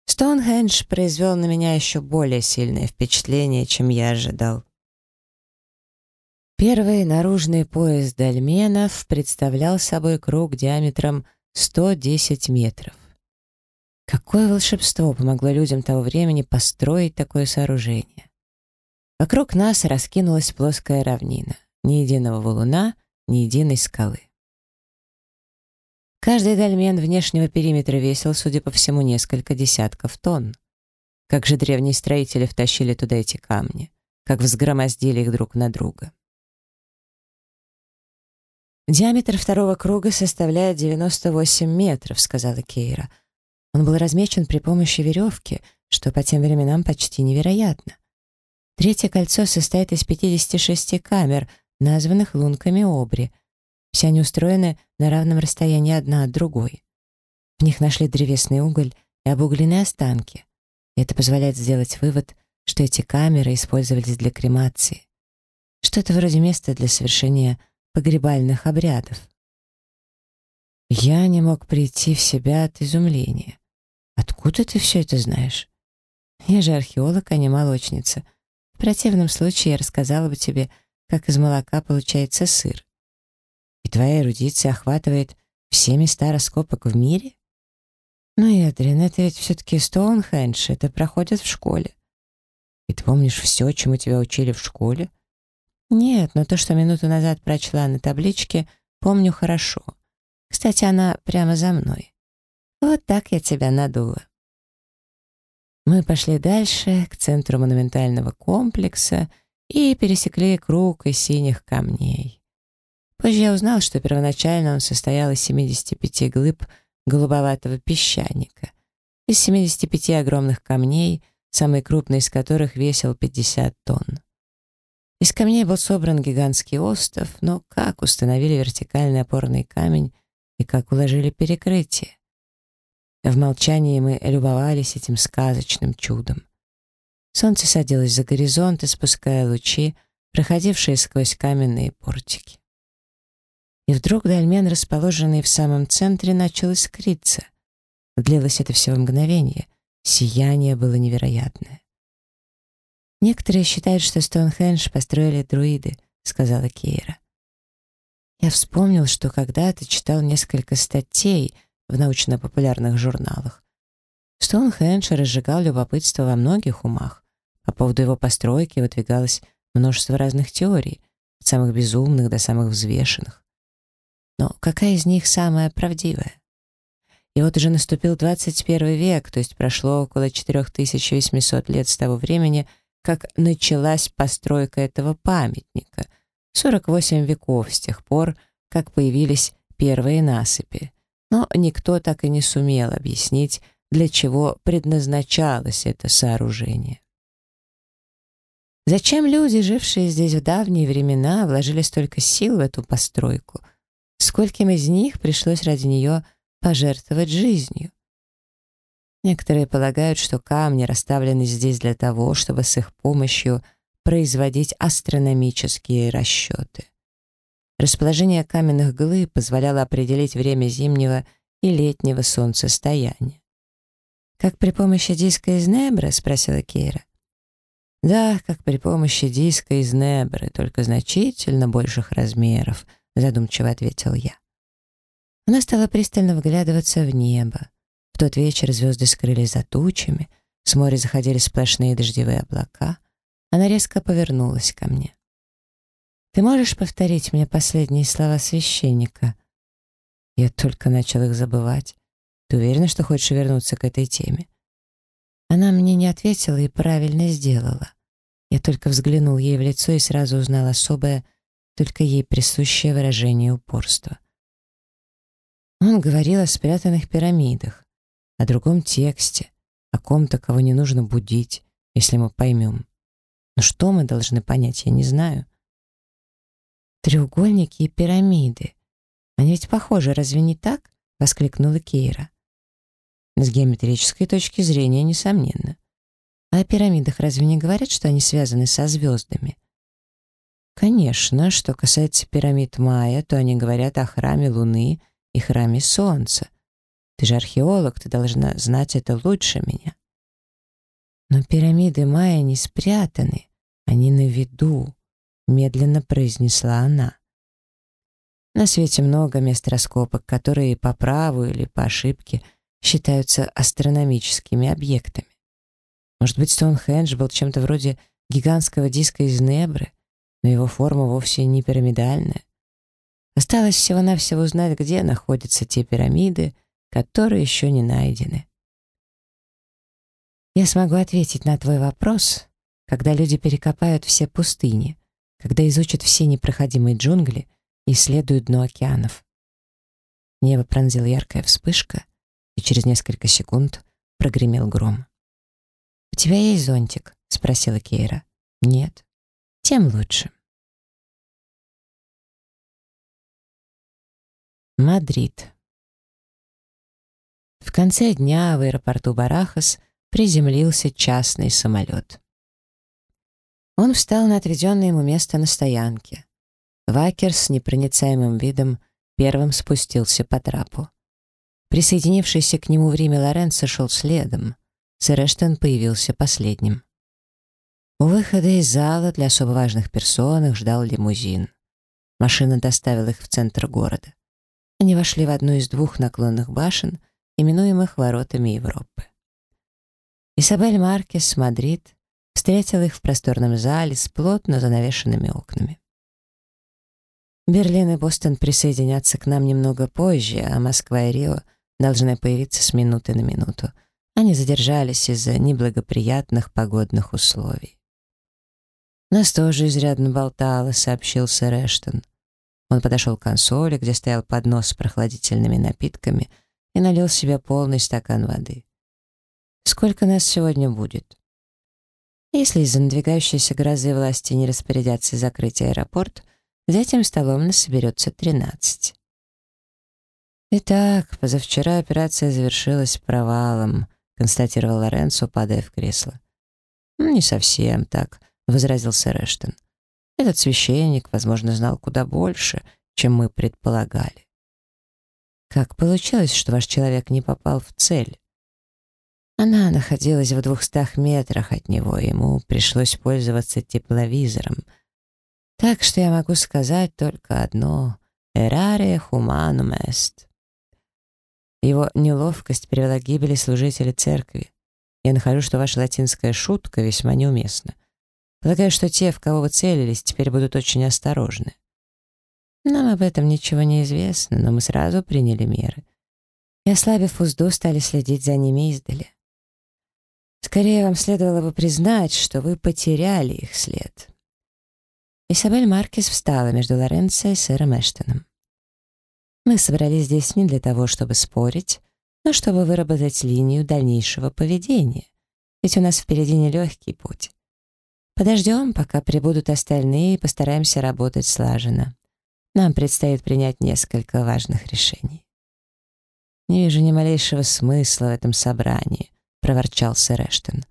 Стоунхендж произвел на меня еще более сильное впечатление, чем я ожидал. Первый наружный пояс дольменов представлял собой круг диаметром 110 метров. Какое волшебство помогло людям того времени построить такое сооружение? Вокруг нас раскинулась плоская равнина, ни единого валуна, ни единой скалы. Каждый дольмен внешнего периметра весил, судя по всему, несколько десятков тонн. Как же древние строители втащили туда эти камни, как взгромоздили их друг на друга. «Диаметр второго круга составляет 98 метров», — сказала Кейра. Он был размечен при помощи веревки, что по тем временам почти невероятно. Третье кольцо состоит из 56 камер, названных лунками Обри — все они устроены на равном расстоянии одна от другой. В них нашли древесный уголь и обугленные останки. Это позволяет сделать вывод, что эти камеры использовались для кремации. Что-то вроде места для совершения погребальных обрядов. Я не мог прийти в себя от изумления. «Откуда ты все это знаешь?» «Я же археолог, а не молочница. Противном случае я рассказала бы тебе, как из молока получается сыр. И твоя эрудиция охватывает все места раскопок в мире? Ну, Эдрин, это ведь все-таки Стоунхендж, это проходит в школе. И ты помнишь все, чему тебя учили в школе? Нет, но то, что минуту назад прочла на табличке, помню хорошо. Кстати, она прямо за мной. Вот так я тебя надула. Мы пошли дальше, к центру монументального комплекса, и пересекли круг из синих камней. Позже я узнал, что первоначально он состоял из 75 глыб голубоватого песчаника. Из 75 огромных камней, самый крупный из которых весил 50 тонн. Из камней был собран гигантский остров, но как установили вертикальный опорный камень и как уложили перекрытие? В молчании мы любовались этим сказочным чудом. Солнце садилось за горизонт, испуская лучи, проходившие сквозь каменные портики. И вдруг дольмен, расположенный в самом центре, начал искриться. Длилось это всего мгновение. Сияние было невероятное. «Некоторые считают, что Стоунхендж построили друиды», — сказала Кейра. Я вспомнил, что когда-то читал несколько статей в научно-популярных журналах. Стоунхендж разжигал любопытство во многих умах. По поводу его постройки выдвигалось множество разных теорий, от самых безумных до самых взвешенных. Но какая из них самая правдивая? И вот уже наступил 21 век, то есть прошло около 4800 лет с того времени, как началась постройка этого памятника. 48 веков с тех пор, как появились первые насыпи. Но никто так и не сумел объяснить, для чего предназначалось это сооружение. Зачем люди, жившие здесь в давние времена, вложили столько сил в эту постройку? Скольким из них пришлось ради нее пожертвовать жизнью? Некоторые полагают, что камни расставлены здесь для того, чтобы с их помощью производить астрономические расчеты. Расположение каменных глыб позволяло определить время зимнего и летнего солнцестояния. «Как при помощи диска из Небра?» — спросила Кейра. «Да, как при помощи диска из Небры, только значительно больших размеров», задумчиво ответил я. Она стала пристально вглядываться в небо. В тот вечер звезды скрылись за тучами, с моря заходили сплошные дождевые облака. Она резко повернулась ко мне. «Ты можешь повторить мне последние слова священника?» Я только начал их забывать. Ты уверена, что хочешь вернуться к этой теме? Она мне не ответила и правильно сделала. Я только взглянул ей в лицо и сразу узнал особое, только ей присущее выражение упорства. Он говорил о спрятанных пирамидах, о другом тексте, о ком-то, кого не нужно будить, если мы поймем. Но что мы должны понять, я не знаю. Треугольники и пирамиды. Они ведь похожи, разве не так? Воскликнула Кейра. С геометрической точки зрения, несомненно. А о пирамидах разве не говорят, что они связаны со звездами? Конечно, что касается пирамид Майя, то они говорят о храме Луны и храме Солнца. Ты же археолог, ты должна знать это лучше меня. Но пирамиды Майя не спрятаны, они на виду, медленно произнесла она. На свете много мест раскопок, которые по праву или по ошибке считаются астрономическими объектами. Может быть, Стоунхендж был чем-то вроде гигантского диска из Небры, но его форма вовсе не пирамидальная. Осталось всего-навсего узнать, где находятся те пирамиды, которые еще не найдены. Я смогу ответить на твой вопрос, когда люди перекопают все пустыни, когда изучат все непроходимые джунгли и исследуют дно океанов. Небо пронзила яркая вспышка, и через несколько секунд прогремел гром. «У тебя есть зонтик?» — спросила Кейра. «Нет». «Тем лучше». Мадрид. В конце дня в аэропорту Барахас приземлился частный самолет. Он встал на отведенное ему место на стоянке. Вакер с непроницаемым видом первым спустился по трапу. Присоединившийся к нему время Лоренцо шел следом. Сэр Эштон появился последним. У выхода из зала для особо важных персон их ждал лимузин. Машина доставила их в центр города. Они вошли в одну из двух наклонных башен, именуемых воротами Европы. Исабель Маркес, Мадрид, встретил их в просторном зале с плотно занавешенными окнами. Берлин и Бостон присоединятся к нам немного позже, а Москва и Рио должны появиться с минуты на минуту. Они задержались из-за неблагоприятных погодных условий. «Нас тоже изрядно болтало», — сообщил сэр Эштон. Он подошел к консоли, где стоял поднос с прохладительными напитками, и налил себе полный стакан воды. «Сколько нас сегодня будет?» Если из-за надвигающейся грозы власти не распорядятся закрыть аэропорт, за этим столом нас соберется тринадцать. «Итак, позавчера операция завершилась провалом», — констатировал Лоренцо, падая в кресло. «Не совсем так», — возразил сэр Эштон. «Этот священник, возможно, знал куда больше, чем мы предполагали». «Как получилось, что ваш человек не попал в цель?» Она находилась в двухстах метрах от него, ему пришлось пользоваться тепловизором. Так что я могу сказать только одно — «Errare humanum est». Его неловкость привела к гибели служителя церкви. Я нахожу, что ваша латинская шутка весьма неуместна. Полагаю, что те, в кого вы целились, теперь будут очень осторожны. Нам об этом ничего не известно, но мы сразу приняли меры. И, ослабив узду, стали следить за ними издали. Скорее, вам следовало бы признать, что вы потеряли их след. Исабель Маркес встала между Лоренцо и сэром Эштоном. Мы собрались здесь не для того, чтобы спорить, но чтобы выработать линию дальнейшего поведения, ведь у нас впереди нелегкий путь. Подождем, пока прибудут остальные, и постараемся работать слаженно. Нам предстоит принять несколько важных решений. «Не вижу ни малейшего смысла в этом собрании», — проворчал сэр Эштон.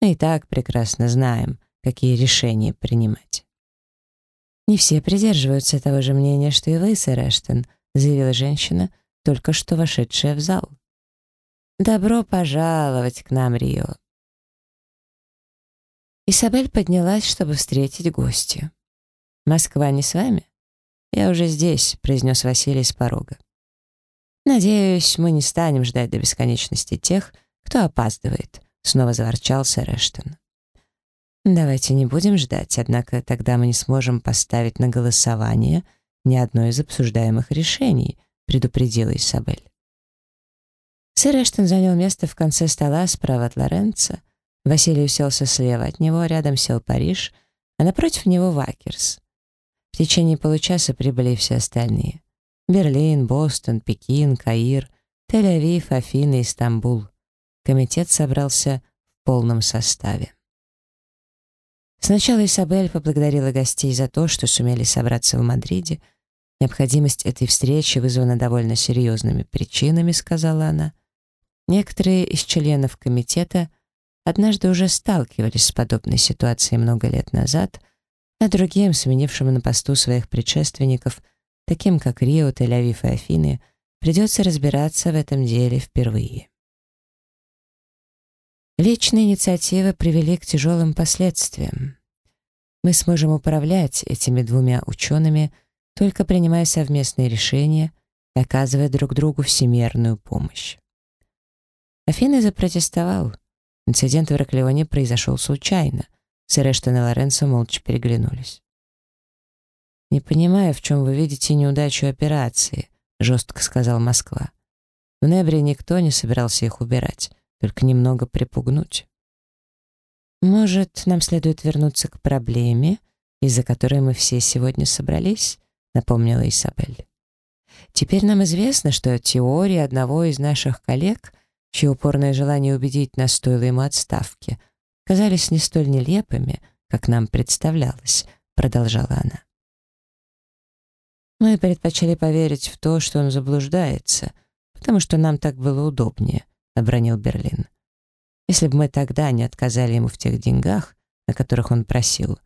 «Мы и так прекрасно знаем, какие решения принимать». «Не все придерживаются того же мнения, что и вы, сэр Эштон», — заявила женщина, только что вошедшая в зал. «Добро пожаловать к нам, Рио. Исабель поднялась, чтобы встретить гостью. «Москва не с вами?» «Я уже здесь», — произнес Василий с порога. «Надеюсь, мы не станем ждать до бесконечности тех, кто опаздывает», — снова заворчал сэр Эштон. «Давайте не будем ждать, однако тогда мы не сможем поставить на голосование ни одно из обсуждаемых решений», — предупредила Исабель. Сэр Эштон занял место в конце стола справа от Лоренца, Василий уселся слева от него, рядом сел Париж, а напротив него Вакерс. В течение получаса прибыли все остальные. Берлин, Бостон, Пекин, Каир, Тель-Авив, Афины и. Комитет собрался в полном составе. Сначала Исабель поблагодарила гостей за то, что сумели собраться в Мадриде. Необходимость этой встречи вызвана довольно серьезными причинами, сказала она. Некоторые из членов комитета — однажды уже сталкивались с подобной ситуацией много лет назад, а другим, сменившим на посту своих предшественников, таким как Рио, Тель-Авив и Афины, придется разбираться в этом деле впервые. Личные инициативы привели к тяжелым последствиям. Мы сможем управлять этими двумя учеными, только принимая совместные решения оказывая друг другу всемерную помощь. Афины запротестовал — Инцидент в Ираклионе произошел случайно. Сэр Эштон и Лоренцо молча переглянулись. «Не понимаю, в чем вы видите неудачу операции», — жестко сказал Москва. В ноябре никто не собирался их убирать, только немного припугнуть. «Может, нам следует вернуться к проблеме, из-за которой мы все сегодня собрались?» — напомнила Исабель. «Теперь нам известно, что теория одного из наших коллег — чье упорное желание убедить нас стоило ему отставки, казались не столь нелепыми, как нам представлялось, продолжала она. Мы предпочли поверить в то, что он заблуждается, потому что нам так было удобнее, обронил Берлин. Если бы мы тогда не отказали ему в тех деньгах, о которых он просил,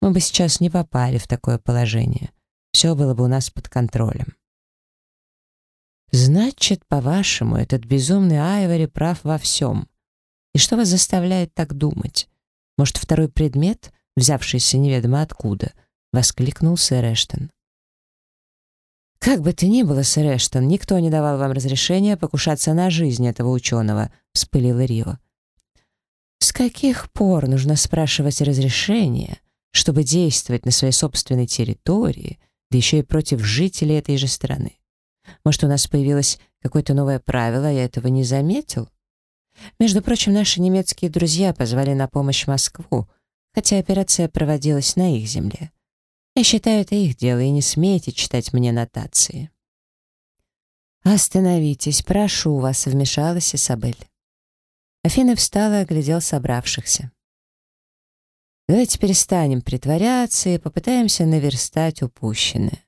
мы бы сейчас не попали в такое положение. Все было бы у нас под контролем. Значит, по-вашему, этот безумный Айвори прав во всем. И что вас заставляет так думать? Может, второй предмет, взявшийся неведомо откуда, воскликнул сэр Эштон. «Как бы то ни было, сэр Эштон, никто не давал вам разрешения покушаться на жизнь этого ученого», — вспылила Рио. «С каких пор нужно спрашивать разрешение, чтобы действовать на своей собственной территории, да еще и против жителей этой же страны? Может, у нас появилось какое-то новое правило, а я этого не заметил? Между прочим, наши немецкие друзья позвали на помощь Москву, хотя операция проводилась на их земле. Я считаю, это их дело, и не смейте читать мне нотации. «Остановитесь, прошу вас», — вмешалась Исабель. Афина встала и оглядел собравшихся. «Давайте перестанем притворяться и попытаемся наверстать упущенное.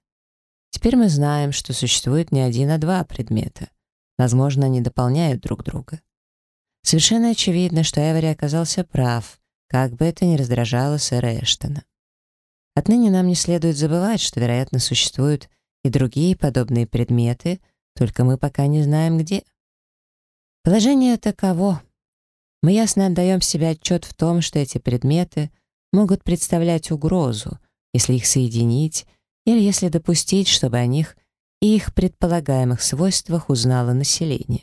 Теперь мы знаем, что существует не один, а два предмета. Возможно, они дополняют друг друга. Совершенно очевидно, что Эвери оказался прав, как бы это ни раздражало сэра Эштона. Отныне нам не следует забывать, что, вероятно, существуют и другие подобные предметы, только мы пока не знаем где. Положение таково. Мы ясно отдаем себе отчет в том, что эти предметы могут представлять угрозу, если их соединить или если допустить, чтобы о них и их предполагаемых свойствах узнало население.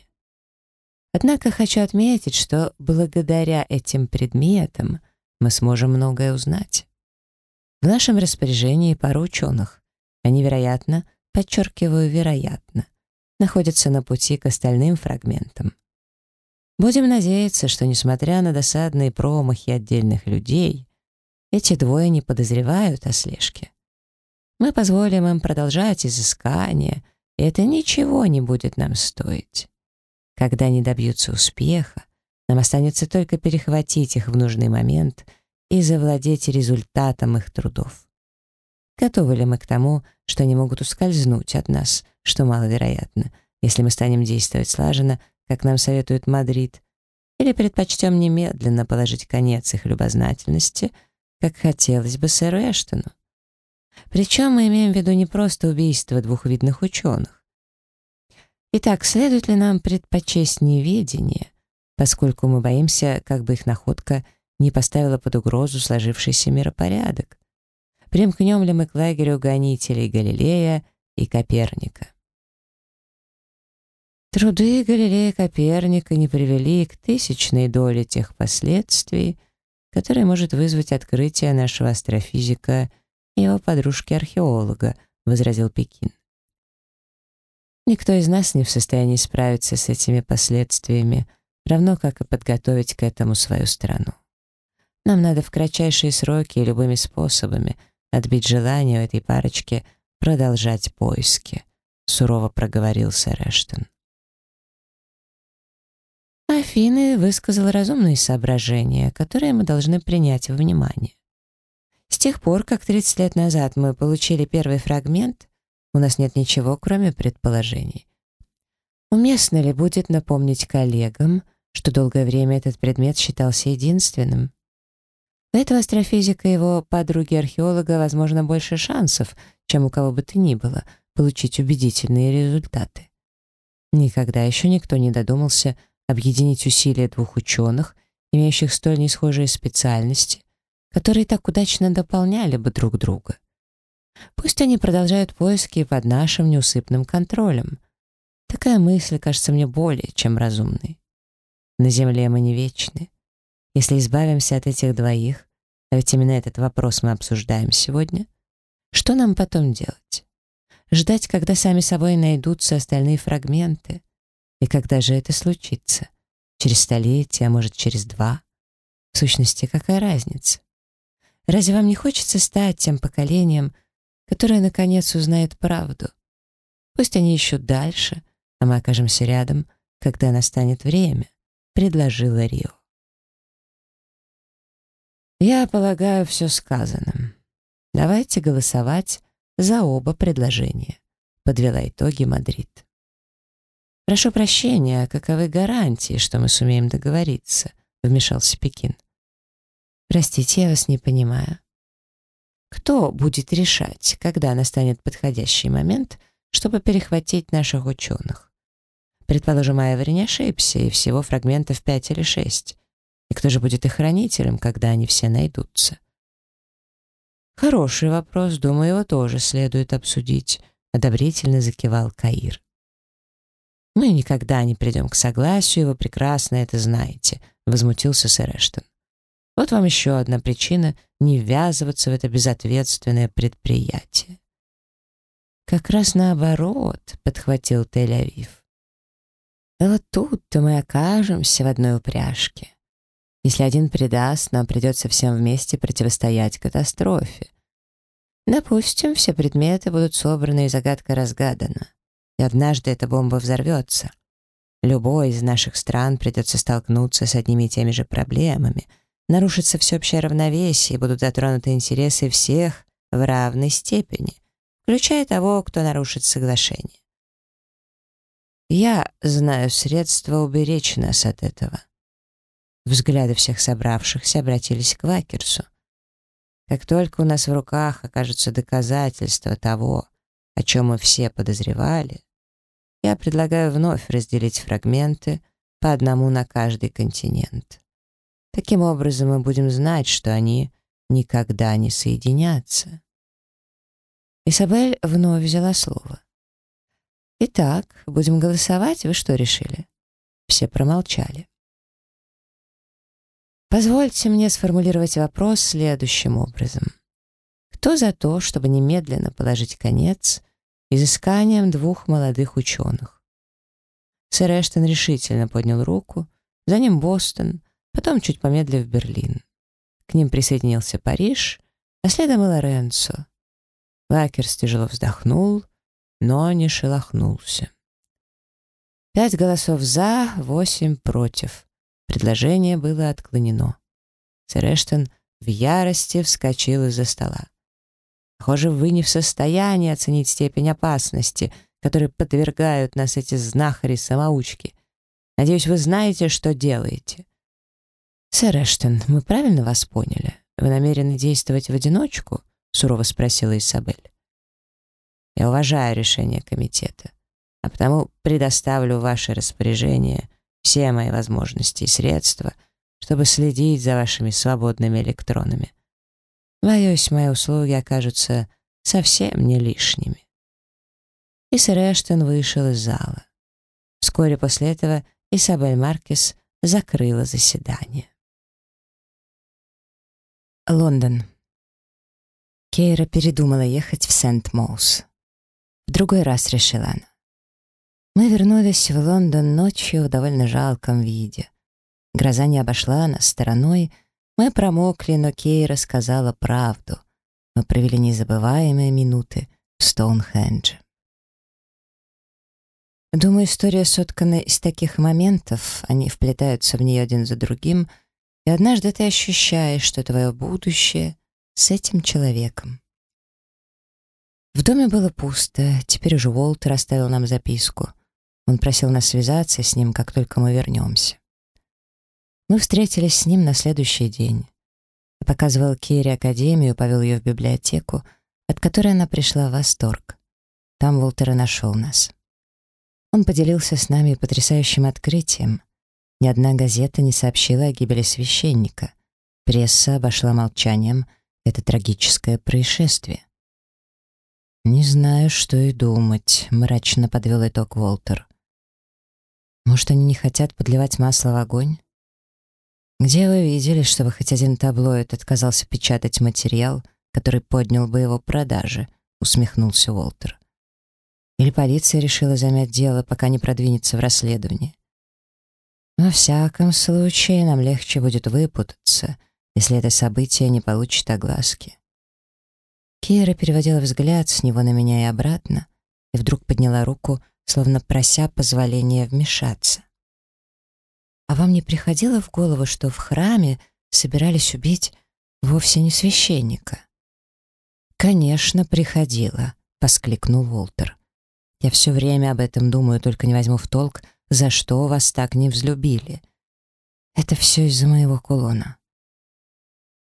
Однако хочу отметить, что благодаря этим предметам мы сможем многое узнать. В нашем распоряжении пара ученых. Они, вероятно, подчеркиваю, вероятно, находятся на пути к остальным фрагментам. Будем надеяться, что, несмотря на досадные промахи отдельных людей, эти двое не подозревают о слежке. Мы позволим им продолжать изыскание, и это ничего не будет нам стоить. Когда они добьются успеха, нам останется только перехватить их в нужный момент и завладеть результатом их трудов. Готовы ли мы к тому, что они могут ускользнуть от нас, что маловероятно, если мы станем действовать слаженно, как нам советует Мадрид, или предпочтем немедленно положить конец их любознательности, как хотелось бы сэру Эштону? Причем мы имеем в виду не просто убийство двух видных ученых, Итак, следует ли нам предпочесть неведение, поскольку мы боимся, как бы их находка не поставила под угрозу сложившийся миропорядок? Примкнем ли мы к лагерю гонителей Галилея и Коперника? Труды Галилея Коперника не привели к тысячной доле тех последствий, которые может вызвать открытие нашего астрофизика и его подружки-археолога, возразил Пекин. Никто из нас не в состоянии справиться с этими последствиями, равно как и подготовить к этому свою страну. Нам надо в кратчайшие сроки и любыми способами отбить желание у этой парочки продолжать поиски», — сурово проговорил сэр Эштон. Афины высказал разумные соображения, которые мы должны принять во внимание. С тех пор, как 30 лет назад мы получили первый фрагмент, у нас нет ничего, кроме предположений. Уместно ли будет напомнить коллегам, что долгое время этот предмет считался единственным? У этого астрофизика и его подруги-археолога, возможно, больше шансов, чем у кого бы то ни было, получить убедительные результаты. Никогда еще никто не додумался объединить усилия двух ученых, имеющих столь несхожие специальности, которые так удачно дополняли бы друг друга. Пусть они продолжают поиски под нашим неусыпным контролем. Такая мысль кажется мне более чем разумной. На Земле мы не вечны. Если избавимся от этих двоих, а ведь именно этот вопрос мы обсуждаем сегодня, что нам потом делать? Ждать, когда сами собой найдутся остальные фрагменты? И когда же это случится? Через столетие, а может, через два? В сущности, какая разница? Разве вам не хочется стать тем поколением, которая, наконец, узнает правду. Пусть они ищут дальше, а мы окажемся рядом, когда настанет время», — предложила Рио. «Я полагаю, все сказано. Давайте голосовать за оба предложения», — подвела итоги Мадрид. «Прошу прощения, каковы гарантии, что мы сумеем договориться?» — вмешался Пекин. «Простите, я вас не понимаю». Кто будет решать, когда настанет подходящий момент, чтобы перехватить наших ученых? Предположим, Айвори не ошибся, и всего фрагментов пять или шесть. И кто же будет их хранителем, когда они все найдутся? Хороший вопрос, думаю, его тоже следует обсудить, одобрительно закивал Каир. Мы никогда не придем к согласию, вы прекрасно это знаете, возмутился сэр Эштон. Вот вам еще одна причина не ввязываться в это безответственное предприятие. «Как раз наоборот», — подхватил Тель-Авив. вот тут-то мы окажемся в одной упряжке. Если один предаст, нам придется всем вместе противостоять катастрофе. Допустим, все предметы будут собраны и загадка разгадана. И однажды эта бомба взорвется. Любой из наших стран придется столкнуться с одними и теми же проблемами. Нарушится всеобщее равновесие, и будут затронуты интересы всех в равной степени — включая того, кто нарушит соглашение. Я знаю средства уберечь нас от этого. Взгляды всех собравшихся обратились к Вакерсу. Как только у нас в руках окажутся доказательства того, о чем мы все подозревали, я предлагаю вновь разделить фрагменты по одному на каждый континент. Таким образом мы будем знать, что они никогда не соединятся. Изабель вновь взяла слово. «Итак, будем голосовать, вы что решили?» Все промолчали. Позвольте мне сформулировать вопрос следующим образом. Кто за то, чтобы немедленно положить конец изысканиям двух молодых ученых? Сэр Эштон решительно поднял руку, за ним Бостон, потом, чуть помедлив, Берлин. К ним присоединился Париж, а следом и Лоренцо. Вакерс тяжело вздохнул, но не шелохнулся. Пять голосов «за», восемь «против». Предложение было отклонено. Сэр Эштон в ярости вскочил из-за стола. «Похоже, вы не в состоянии оценить степень опасности, которой подвергают нас эти знахари-самоучки. Надеюсь, вы знаете, что делаете». «Сэр Эштон, мы правильно вас поняли? Вы намерены действовать в одиночку?» — сурово спросила Изабель. «Я уважаю решение комитета, а потому предоставлю ваше распоряжение все мои возможности и средства, чтобы следить за вашими свободными электронами. Боюсь, мои услуги окажутся совсем не лишними». И сэр Эштон вышел из зала. Вскоре после этого Изабель Маркес закрыла заседание. Лондон. Кейра передумала ехать в Сент-Моус. В другой раз решила она. Мы вернулись в Лондон ночью в довольно жалком виде. Гроза не обошла нас стороной, мы промокли, но Кейра сказала правду. Мы провели незабываемые минуты в Стоунхендже. Думаю, история соткана из таких моментов, они вплетаются в нее один за другим, и однажды ты ощущаешь, что твое будущее с этим человеком. В доме было пусто, теперь уже Уолтер оставил нам записку. Он просил нас связаться с ним, как только мы вернемся. Мы встретились с ним на следующий день. Показывал Керри академию, повел ее в библиотеку, от которой она пришла в восторг. Там Уолтер и нашел нас. Он поделился с нами потрясающим открытием. Ни одна газета не сообщила о гибели священника. Пресса обошла молчанием — это трагическое происшествие. «Не знаю, что и думать», — мрачно подвел итог Волтер. «Может, они не хотят подливать масло в огонь?» «Где вы видели, чтобы хоть один таблоид отказался печатать материал, который поднял бы его продажи?» — усмехнулся Волтер. «Или полиция решила замять дело, пока не продвинется в расследовании?» «Во всяком случае, нам легче будет выпутаться», если это событие не получит огласки. Кира переводила взгляд с него на меня и обратно, и вдруг подняла руку, словно прося позволения вмешаться. «А вам не приходило в голову, что в храме собирались убить вовсе не священника?» «Конечно, приходило», — воскликнул Волтер. «Я все время об этом думаю, только не возьму в толк, за что вас так не взлюбили. Это все из-за моего кулона.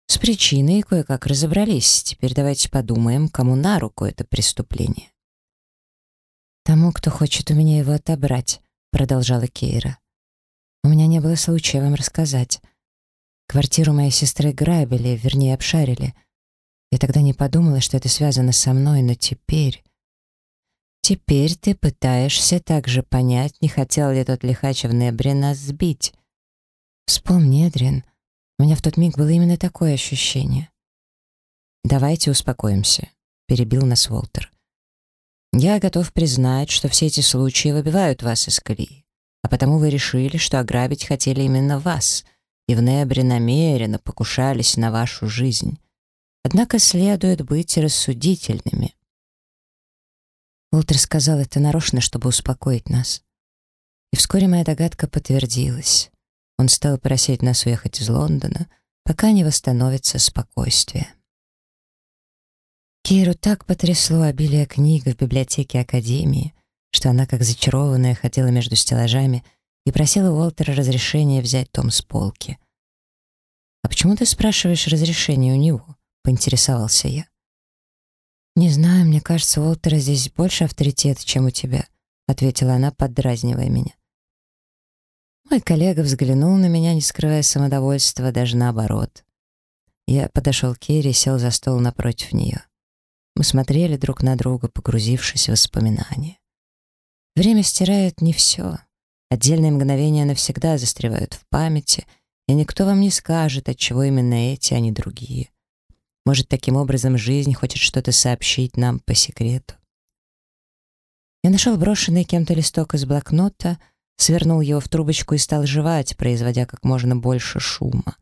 С причиной кое-как разобрались. Теперь давайте подумаем, кому на руку это преступление. Тому, кто хочет у меня его отобрать, продолжала Кейра. «У меня не было случая вам рассказать. Квартиру моей сестры грабили, вернее, обшарили. Я тогда не подумала, что это связано со мной, но теперь... Теперь ты пытаешься также понять, не хотел ли тот лихач в ноябре нас сбить. Вспомни, Эдрин, у меня в тот миг было именно такое ощущение. «Давайте успокоимся», — перебил нас Волтер. «Я готов признать, что все эти случаи выбивают вас из колеи, а потому вы решили, что ограбить хотели именно вас, и в ноябре намеренно покушались на вашу жизнь. Однако следует быть рассудительными. Уолтер сказал это нарочно, чтобы успокоить нас. И вскоре моя догадка подтвердилась. Он стал просить нас уехать из Лондона, пока не восстановится спокойствие. Кейру так потрясло обилие книг в библиотеке Академии, что она, как зачарованная, ходила между стеллажами и просила Уолтера разрешения взять том с полки. «А почему ты спрашиваешь разрешение у него?» поинтересовался я. «Не знаю, мне кажется, у Уолтера здесь больше авторитета, чем у тебя», ответила она, поддразнивая меня. Мой коллега взглянул на меня, не скрывая самодовольства, даже наоборот. Я подошел к Керри и сел за стол напротив нее. Мы смотрели друг на друга, погрузившись в воспоминания. Время стирает не все. Отдельные мгновения навсегда застревают в памяти, и никто вам не скажет, от чего именно эти, а не другие. Может, таким образом жизнь хочет что-то сообщить нам по секрету. Я нашел брошенный кем-то листок из блокнота, свернул его в трубочку и стал жевать, производя как можно больше шума.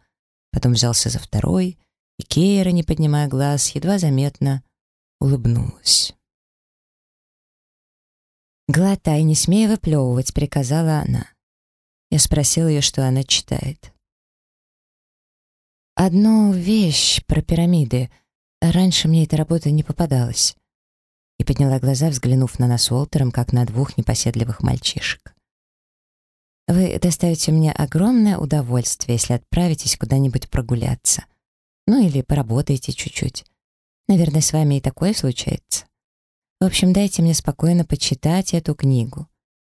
Потом взялся за второй, и Кейра, не поднимая глаз, едва заметно улыбнулась. «Глотай, не смей выплевывать», — приказала она. Я спросил ее, что она читает. Одну вещь про пирамиды. Раньше мне эта работа не попадалась. И подняла глаза, взглянув на нас Уолтером, как на двух непоседливых мальчишек. Вы доставите мне огромное удовольствие, если отправитесь куда-нибудь прогуляться. Ну или поработаете чуть-чуть. Наверное, с вами и такое случается. В общем, дайте мне спокойно почитать эту книгу.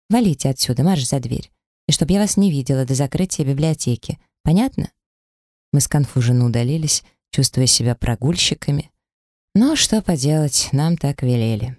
Валите отсюда, марш за дверь. И чтобы я вас не видела до закрытия библиотеки. Понятно? Мы сконфуженно удалились, чувствуя себя прогульщиками. Но что поделать, нам так велели.